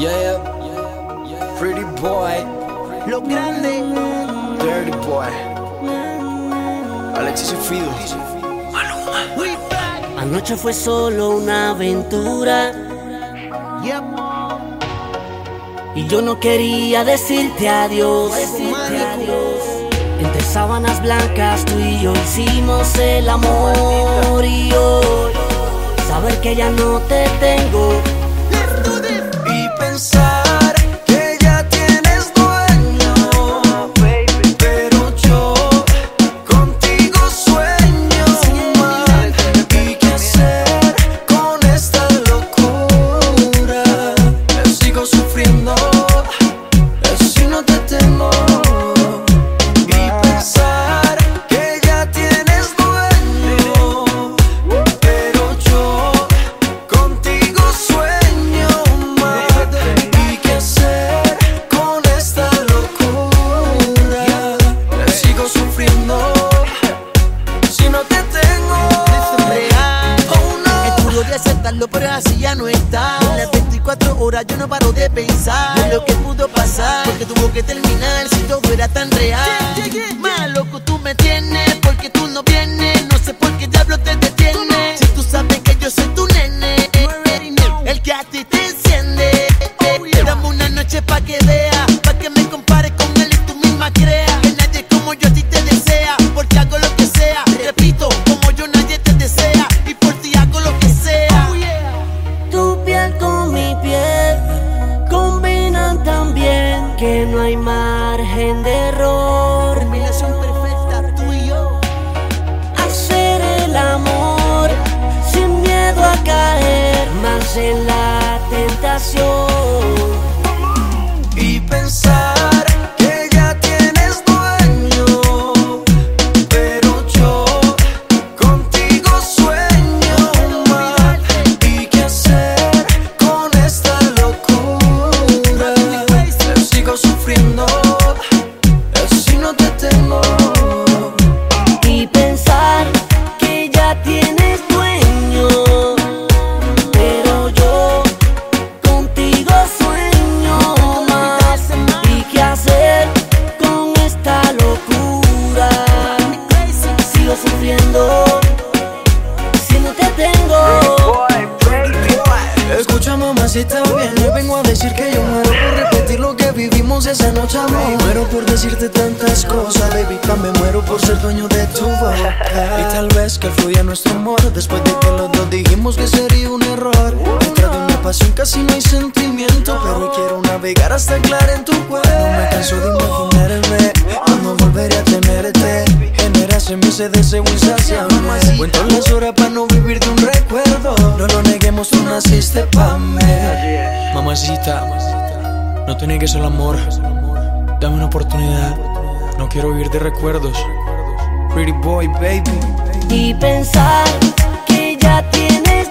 Yeah, pretty boy, Lo grande. dirty boy. Alexis y Fido. We back. Anoche fue solo una aventura Yep. y yo no quería decirte adiós. Decirte adiós. Entre sábanas blancas tú y yo hicimos el amor y hoy saber que ya no te tengo pero así ya no está. En las 24 horas yo no paro de pensar en lo que pudo pasar. Porque tuvo que terminar si todo era tan que no hay margen de error. Sigo sufriendo. Si no te tengo. Escucha mamacita bien, le vengo a decir que yo muero por repetir lo que vivimos esa noche amor. Muero por decirte tantas cosas, baby, me muero por ser dueño de tu boca. Y tal vez que fluya nuestro amor después de que los dos dijimos que sería un error. Detrás de una pasión casi no hay sentimiento, pero hoy quiero navegar hasta aclarar en tu cuerpo. No me canso de imaginarme cuando volveré a tenerte En mí ese deseo insaciable Cuento las horas para no vivir de un recuerdo. No lo neguemos, tú naciste pa' mí. Mamacita, no te niegues el amor. Dame una oportunidad. No quiero vivir de recuerdos. Pretty boy, baby. Y pensar que ya tienes